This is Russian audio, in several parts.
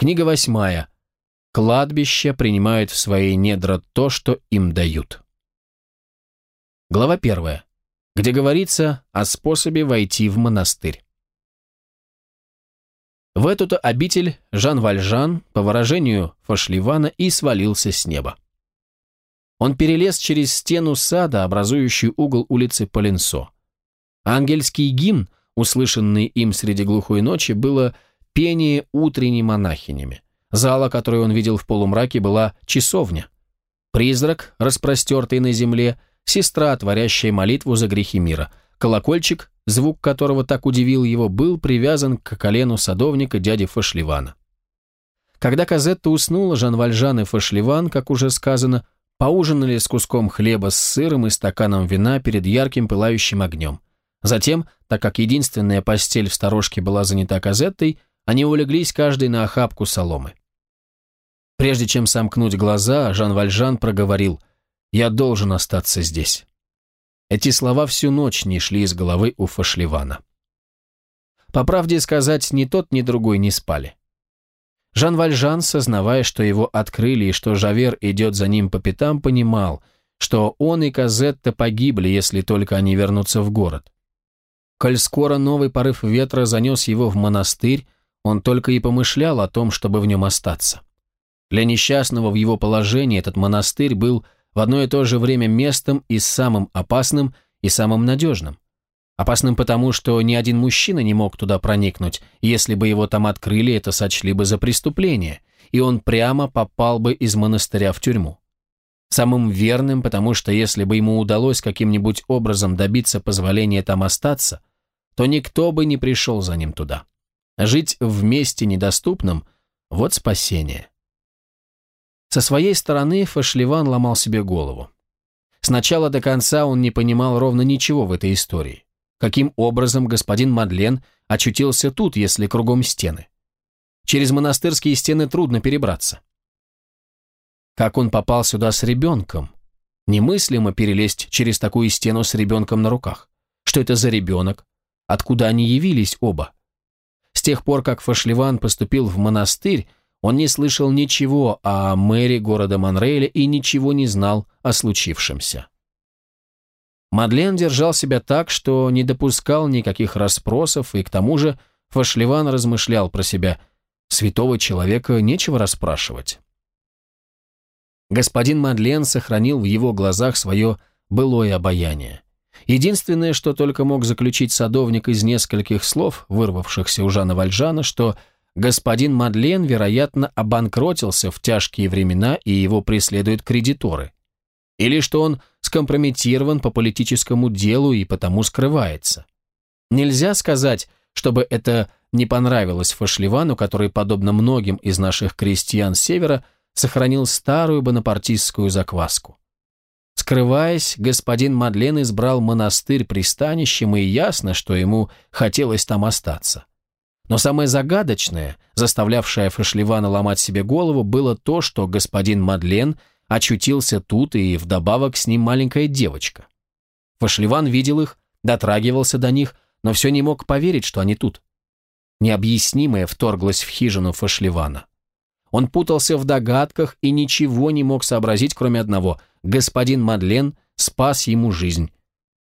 Книга восьмая. Кладбища принимают в свои недра то, что им дают. Глава первая, где говорится о способе войти в монастырь. В эту-то обитель Жан Вальжан, по выражению Фашливана, и свалился с неба. Он перелез через стену сада, образующую угол улицы Поленсо. Ангельский гимн, услышанный им среди глухой ночи, было пение утренней монахинями. Зала, которую он видел в полумраке, была часовня. Призрак, распростертый на земле, сестра, творящая молитву за грехи мира. Колокольчик, звук которого так удивил его, был привязан к колену садовника дяди Фашливана. Когда Казетта уснула, Жан Вальжан и Фашливан, как уже сказано, поужинали с куском хлеба с сыром и стаканом вина перед ярким пылающим огнем. Затем, так как единственная постель в сторожке была занята Казеттой, они улеглись каждый на охапку соломы. Прежде чем сомкнуть глаза, Жан Вальжан проговорил «Я должен остаться здесь». Эти слова всю ночь не шли из головы у Фашливана. По правде сказать, ни тот, ни другой не спали. Жан Вальжан, сознавая, что его открыли и что Жавер идет за ним по пятам, понимал, что он и Казетта погибли, если только они вернутся в город. Коль скоро новый порыв ветра занес его в монастырь, он только и помышлял о том, чтобы в нем остаться. Для несчастного в его положении этот монастырь был в одно и то же время местом и самым опасным, и самым надежным. Опасным потому, что ни один мужчина не мог туда проникнуть, если бы его там открыли, это сочли бы за преступление, и он прямо попал бы из монастыря в тюрьму. Самым верным, потому что если бы ему удалось каким-нибудь образом добиться позволения там остаться, то никто бы не пришел за ним туда. Жить в месте недоступном – вот спасение. Со своей стороны Фашливан ломал себе голову. С начала до конца он не понимал ровно ничего в этой истории. Каким образом господин Мадлен очутился тут, если кругом стены? Через монастырские стены трудно перебраться. Как он попал сюда с ребенком? Немыслимо перелезть через такую стену с ребенком на руках. Что это за ребенок? Откуда они явились оба? Тех пор, как Фашливан поступил в монастырь, он не слышал ничего о мэре города Монрейля и ничего не знал о случившемся. Мадлен держал себя так, что не допускал никаких расспросов, и к тому же Фашливан размышлял про себя. Святого человека нечего расспрашивать. Господин Мадлен сохранил в его глазах свое былое обаяние. Единственное, что только мог заключить садовник из нескольких слов, вырвавшихся у Жана Вальжана, что господин Мадлен, вероятно, обанкротился в тяжкие времена и его преследуют кредиторы. Или что он скомпрометирован по политическому делу и потому скрывается. Нельзя сказать, чтобы это не понравилось Фашливану, который, подобно многим из наших крестьян Севера, сохранил старую бонапартистскую закваску. Скрываясь, господин Мадлен избрал монастырь пристанищем, и ясно, что ему хотелось там остаться. Но самое загадочное, заставлявшее Фашливана ломать себе голову, было то, что господин Мадлен очутился тут, и вдобавок с ним маленькая девочка. Фашливан видел их, дотрагивался до них, но все не мог поверить, что они тут. Необъяснимое вторглось в хижину Фашливана. Он путался в догадках и ничего не мог сообразить, кроме одного. Господин Мадлен спас ему жизнь.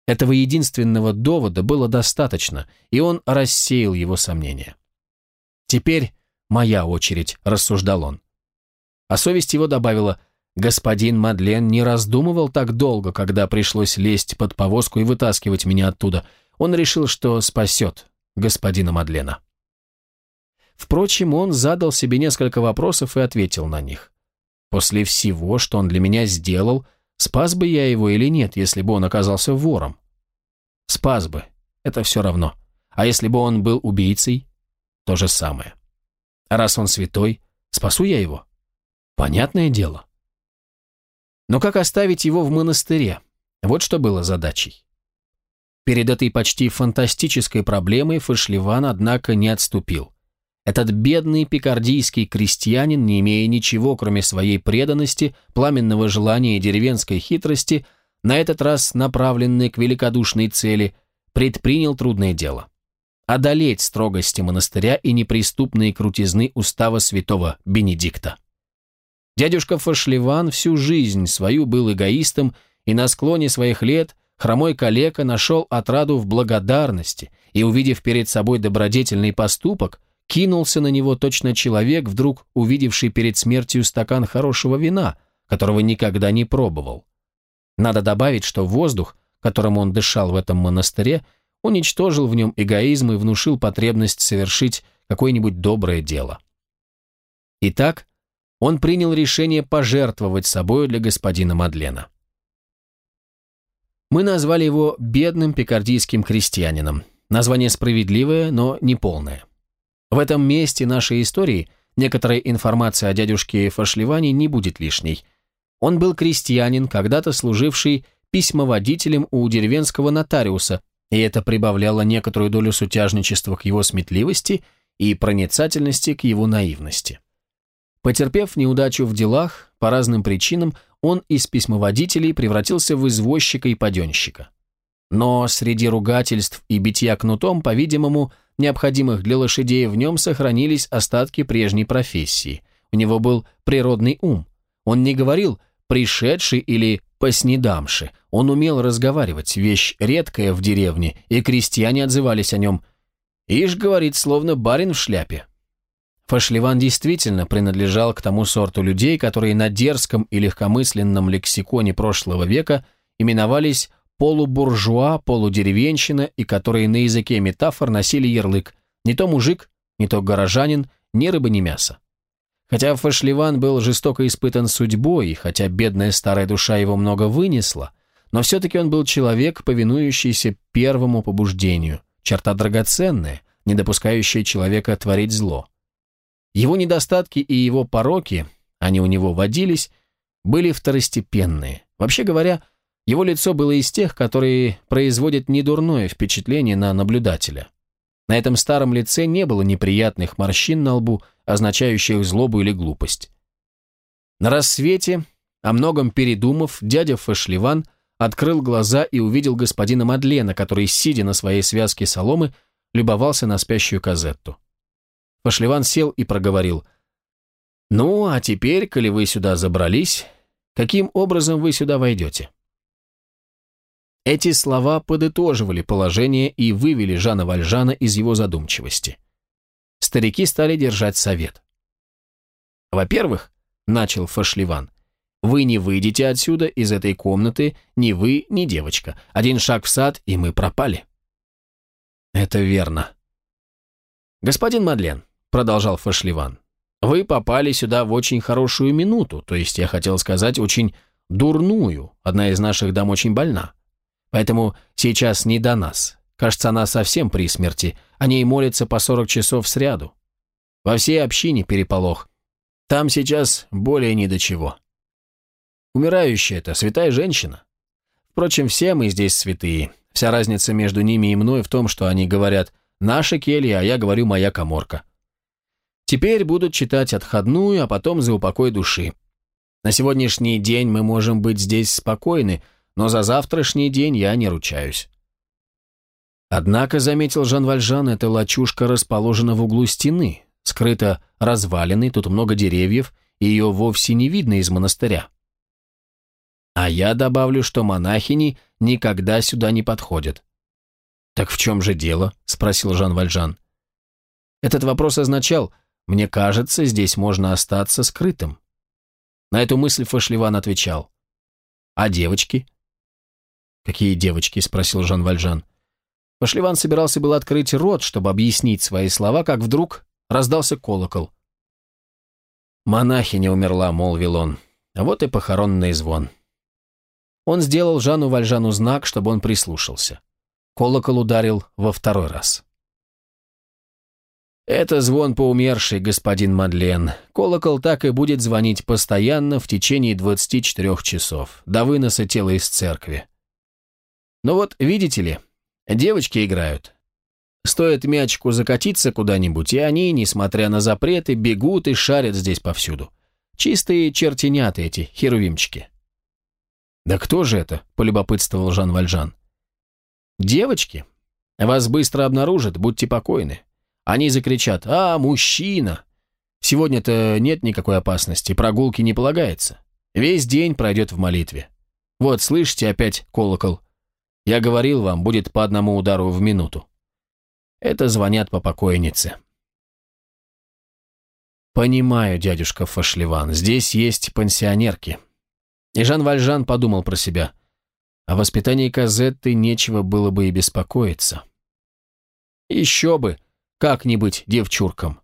Этого единственного довода было достаточно, и он рассеял его сомнения. «Теперь моя очередь», — рассуждал он. А совесть его добавила, «Господин Мадлен не раздумывал так долго, когда пришлось лезть под повозку и вытаскивать меня оттуда. Он решил, что спасет господина Мадлена». Впрочем, он задал себе несколько вопросов и ответил на них. После всего, что он для меня сделал, спас бы я его или нет, если бы он оказался вором? Спас бы, это все равно. А если бы он был убийцей? То же самое. А раз он святой, спасу я его? Понятное дело. Но как оставить его в монастыре? Вот что было задачей. Перед этой почти фантастической проблемой Фашливан, однако, не отступил. Этот бедный пикардийский крестьянин, не имея ничего, кроме своей преданности, пламенного желания и деревенской хитрости, на этот раз направленный к великодушной цели, предпринял трудное дело. одолеть строгости монастыря и неприступные крутизны устава святого Бенедикта. Дядюшка Фашливан всю жизнь свою был эгоистом и на склоне своих лет хромой калека нашел отраду в благодарности и, увидев перед собой добродетельный поступок, кинулся на него точно человек, вдруг увидевший перед смертью стакан хорошего вина, которого никогда не пробовал. Надо добавить, что воздух, которым он дышал в этом монастыре, уничтожил в нем эгоизм и внушил потребность совершить какое-нибудь доброе дело. Итак, он принял решение пожертвовать собою для господина Мадлена. Мы назвали его бедным пикардийским крестьянином. Название справедливое, но не полное. В этом месте нашей истории некоторая информация о дядюшке Фашливане не будет лишней. Он был крестьянин, когда-то служивший письмоводителем у деревенского нотариуса, и это прибавляло некоторую долю сутяжничества к его сметливости и проницательности к его наивности. Потерпев неудачу в делах, по разным причинам, он из письмоводителей превратился в извозчика и паденщика. Но среди ругательств и битья кнутом, по-видимому, необходимых для лошадей, в нем сохранились остатки прежней профессии. У него был природный ум. Он не говорил «пришедший» или «поснедамши». Он умел разговаривать, вещь редкая в деревне, и крестьяне отзывались о нем. «Ишь, — говорит, — словно барин в шляпе». Фашливан действительно принадлежал к тому сорту людей, которые на дерзком и легкомысленном лексиконе прошлого века именовались полубуржуа, полудеревенщина и которые на языке метафор носили ярлык «не то мужик, не то горожанин, ни рыба, ни мясо». Хотя Фашливан был жестоко испытан судьбой, хотя бедная старая душа его много вынесла, но все-таки он был человек, повинующийся первому побуждению, черта драгоценная, не допускающая человека творить зло. Его недостатки и его пороки, они у него водились, были второстепенные. Вообще говоря, его лицо было из тех, которые производят недурное впечатление на наблюдателя. На этом старом лице не было неприятных морщин на лбу, означающих злобу или глупость. На рассвете, о многом передумав, дядя Фашливан открыл глаза и увидел господина Мадлена, который, сидя на своей связке соломы, любовался на спящую Казетту. Фашливан сел и проговорил. «Ну, а теперь, коли вы сюда забрались, каким образом вы сюда войдете?» Эти слова подытоживали положение и вывели Жана Вальжана из его задумчивости. Старики стали держать совет. «Во-первых, — начал Фашливан, — вы не выйдете отсюда, из этой комнаты, ни вы, ни девочка. Один шаг в сад, и мы пропали». «Это верно». «Господин Мадлен», — продолжал Фашливан, — «вы попали сюда в очень хорошую минуту, то есть, я хотел сказать, очень дурную. Одна из наших дам очень больна. Поэтому сейчас не до нас. Кажется, она совсем при смерти. О ней молятся по 40 часов сряду. Во всей общине переполох. Там сейчас более ни до чего. Умирающая это святая женщина. Впрочем, все мы здесь святые. Вся разница между ними и мной в том, что они говорят «наша келья», а я говорю «моя коморка». Теперь будут читать отходную, а потом за упокой души. На сегодняшний день мы можем быть здесь спокойны, но за завтрашний день я не ручаюсь. Однако, заметил Жан Вальжан, эта лачушка расположена в углу стены, скрыта развалиной, тут много деревьев, и ее вовсе не видно из монастыря. А я добавлю, что монахини никогда сюда не подходят. «Так в чем же дело?» – спросил Жан Вальжан. Этот вопрос означал, мне кажется, здесь можно остаться скрытым. На эту мысль Фашливан отвечал. А девочки? «Какие девочки?» – спросил Жан Вальжан. Пашливан собирался был открыть рот, чтобы объяснить свои слова, как вдруг раздался колокол. «Монахиня умерла», — молвил он. «А вот и похоронный звон». Он сделал Жану Вальжану знак, чтобы он прислушался. Колокол ударил во второй раз. «Это звон по умершей, господин Мадлен. Колокол так и будет звонить постоянно в течение 24 часов, до выноса тела из церкви. Но вот, видите ли, девочки играют. Стоит мячику закатиться куда-нибудь, и они, несмотря на запреты, бегут и шарят здесь повсюду. Чистые чертенята эти, херувимчики. «Да кто же это?» – полюбопытствовал Жан Вальжан. «Девочки. Вас быстро обнаружат, будьте покойны. Они закричат «А, мужчина!» Сегодня-то нет никакой опасности, прогулки не полагается. Весь день пройдет в молитве. Вот, слышите, опять колокол. Я говорил вам, будет по одному удару в минуту. Это звонят по покойнице. Понимаю, дядюшка Фашливан, здесь есть пансионерки. И Жан Вальжан подумал про себя. О воспитании Казетты нечего было бы и беспокоиться. Еще бы, как не быть девчуркам.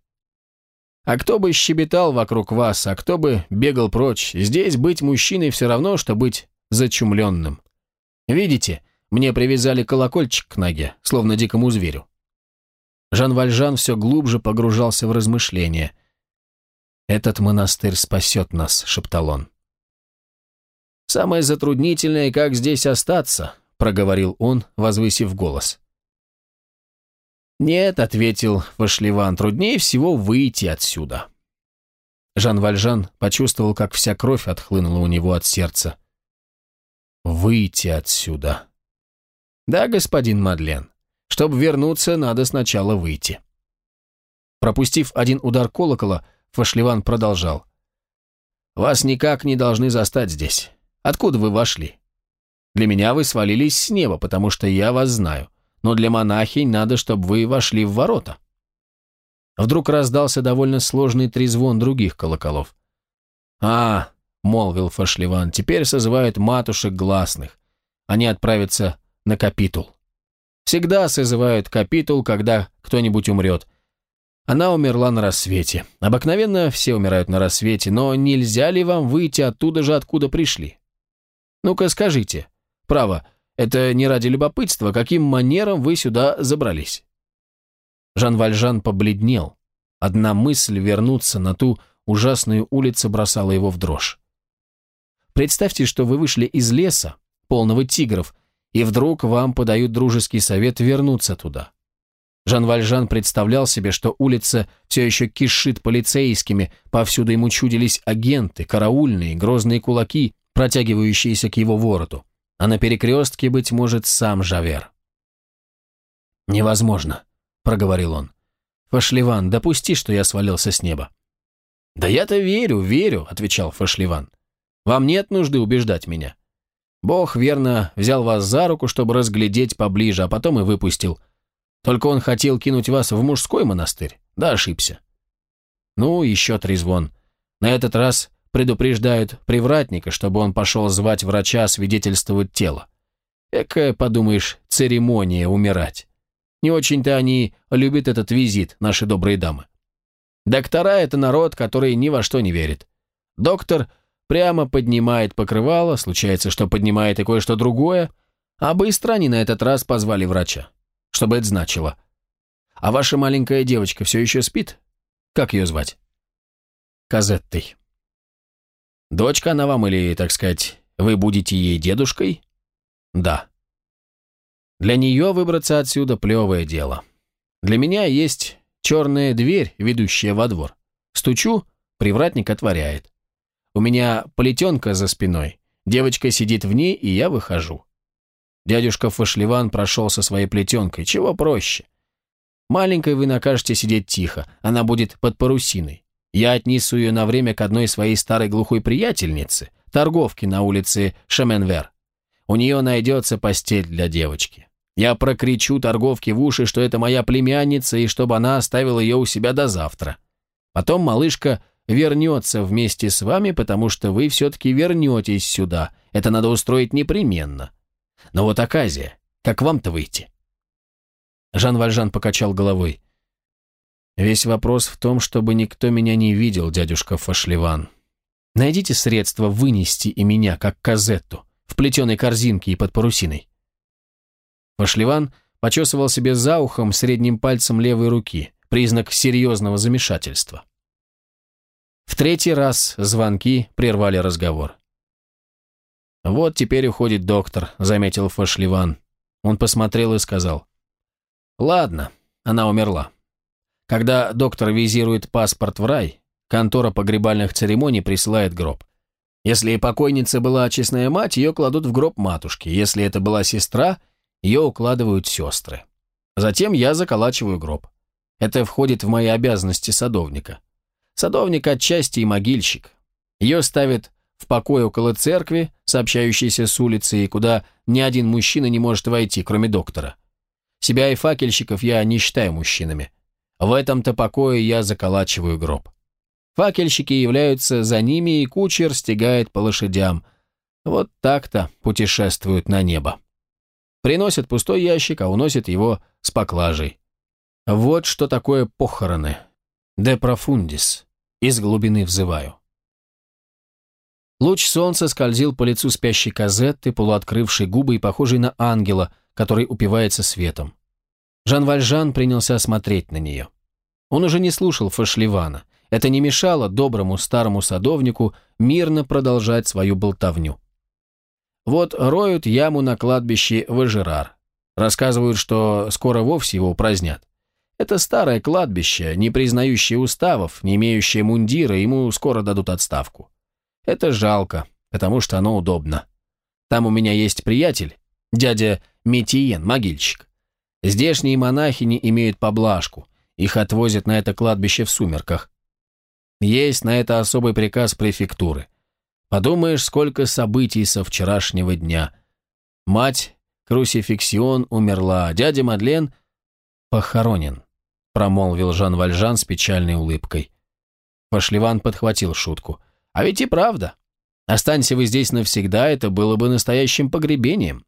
А кто бы щебетал вокруг вас, а кто бы бегал прочь, здесь быть мужчиной все равно, что быть зачумленным. Видите, мне привязали колокольчик к ноге, словно дикому зверю. Жан Вальжан все глубже погружался в размышления. «Этот монастырь спасет нас», — шептал он. «Самое затруднительное, как здесь остаться», — проговорил он, возвысив голос. «Нет», — ответил Вашливан, — «труднее всего выйти отсюда». Жан Вальжан почувствовал, как вся кровь отхлынула у него от сердца. «Выйти отсюда». «Да, господин Мадлен. Чтобы вернуться, надо сначала выйти». Пропустив один удар колокола, Фашливан продолжал. «Вас никак не должны застать здесь. Откуда вы вошли? Для меня вы свалились с неба, потому что я вас знаю но для монахинь надо, чтобы вы вошли в ворота». Вдруг раздался довольно сложный трезвон других колоколов. «А, — молвил Фашливан, — теперь созывают матушек гласных. Они отправятся на капитул. Всегда созывают капитул, когда кто-нибудь умрет. Она умерла на рассвете. Обыкновенно все умирают на рассвете, но нельзя ли вам выйти оттуда же, откуда пришли? Ну-ка скажите, право, — это не ради любопытства, каким манером вы сюда забрались?» Жан Вальжан побледнел. Одна мысль вернуться на ту ужасную улицу бросала его в дрожь. Представьте, что вы вышли из леса, полного тигров, и вдруг вам подают дружеский совет вернуться туда. Жан Вальжан представлял себе, что улица все еще кишит полицейскими, повсюду ему чудились агенты, караульные, грозные кулаки, протягивающиеся к его вороту а на перекрестке, быть может, сам Жавер. «Невозможно», — проговорил он. «Фашливан, допусти, что я свалился с неба». «Да я-то верю, верю», — отвечал Фашливан. «Вам нет нужды убеждать меня. Бог, верно, взял вас за руку, чтобы разглядеть поближе, а потом и выпустил. Только он хотел кинуть вас в мужской монастырь, да ошибся». Ну, еще трезвон. На этот раз Предупреждают привратника, чтобы он пошел звать врача свидетельствовать тело. Экая, подумаешь, церемония умирать. Не очень-то они любят этот визит, наши добрые дамы. Доктора – это народ, который ни во что не верит. Доктор прямо поднимает покрывало, случается, что поднимает и кое-что другое, а быстро они на этот раз позвали врача. Что бы это значило? А ваша маленькая девочка все еще спит? Как ее звать? Казеттой. Дочка она вам или, так сказать, вы будете ей дедушкой? Да. Для нее выбраться отсюда плевое дело. Для меня есть черная дверь, ведущая во двор. Стучу, привратник отворяет. У меня плетенка за спиной. Девочка сидит в ней, и я выхожу. Дядюшка Фашливан прошел со своей плетенкой. Чего проще? Маленькой вы накажете сидеть тихо, она будет под парусиной. Я отнесу ее на время к одной своей старой глухой приятельнице, торговке на улице Шеменвер. У нее найдется постель для девочки. Я прокричу торговке в уши, что это моя племянница, и чтобы она оставила ее у себя до завтра. Потом малышка вернется вместе с вами, потому что вы все-таки вернетесь сюда. Это надо устроить непременно. Но вот оказия, как вам-то выйти?» Жан Вальжан покачал головой. Весь вопрос в том, чтобы никто меня не видел, дядюшка Фашливан. Найдите средства вынести и меня, как казетту, в плетеной корзинке и под парусиной. Фашливан почесывал себе за ухом средним пальцем левой руки, признак серьезного замешательства. В третий раз звонки прервали разговор. «Вот теперь уходит доктор», — заметил Фашливан. Он посмотрел и сказал. «Ладно, она умерла. Когда доктор визирует паспорт в рай, контора погребальных церемоний присылает гроб. Если покойница была честная мать, ее кладут в гроб матушки. Если это была сестра, ее укладывают сестры. Затем я заколачиваю гроб. Это входит в мои обязанности садовника. Садовник отчасти и могильщик. Ее ставят в покое около церкви, сообщающейся с улицей, куда ни один мужчина не может войти, кроме доктора. Себя и факельщиков я не считаю мужчинами. В этом-то покое я заколачиваю гроб. Факельщики являются за ними, и кучер стегает по лошадям. Вот так-то путешествуют на небо. Приносят пустой ящик, а уносят его с поклажей. Вот что такое похороны. Де профундис. Из глубины взываю. Луч солнца скользил по лицу спящей Казетты, полуоткрывшей губы и похожей на ангела, который упивается светом. Жан Вальжан принялся смотреть на нее. Он уже не слушал Фашливана. Это не мешало доброму старому садовнику мирно продолжать свою болтовню. Вот роют яму на кладбище Важерар. Рассказывают, что скоро вовсе его упразднят. Это старое кладбище, не признающее уставов, не имеющее мундира, ему скоро дадут отставку. Это жалко, потому что оно удобно. Там у меня есть приятель, дядя Метиен, могильщик. Здешние монахини имеют поблажку, их отвозят на это кладбище в сумерках. Есть на это особый приказ префектуры. Подумаешь, сколько событий со вчерашнего дня. Мать Крусификсион умерла, дядя Мадлен похоронен, промолвил Жан Вальжан с печальной улыбкой. Пашливан подхватил шутку. А ведь и правда. Останься вы здесь навсегда, это было бы настоящим погребением.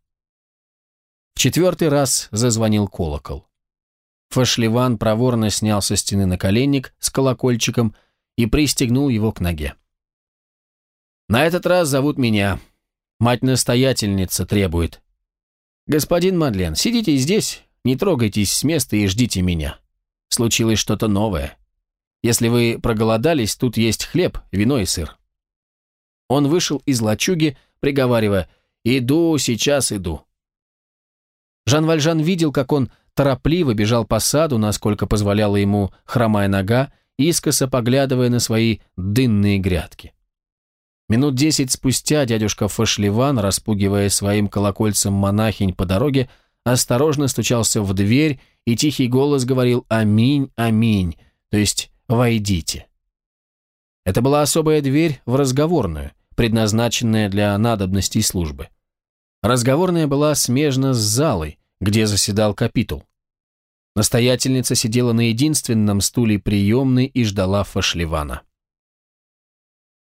В четвертый раз зазвонил колокол. Фашливан проворно снял со стены наколенник с колокольчиком и пристегнул его к ноге. «На этот раз зовут меня. Мать-настоятельница требует. Господин Мадлен, сидите здесь, не трогайтесь с места и ждите меня. Случилось что-то новое. Если вы проголодались, тут есть хлеб, вино и сыр». Он вышел из лачуги, приговаривая «Иду, сейчас иду». Жан Вальжан видел, как он торопливо бежал по саду, насколько позволяла ему хромая нога, искоса поглядывая на свои дынные грядки. Минут десять спустя дядюшка Фашливан, распугивая своим колокольцем монахинь по дороге, осторожно стучался в дверь, и тихий голос говорил «Аминь, аминь», то есть «Войдите». Это была особая дверь в разговорную, предназначенная для надобностей службы. Разговорная была смежна с залой, где заседал капитул. Настоятельница сидела на единственном стуле приемной и ждала Фашливана.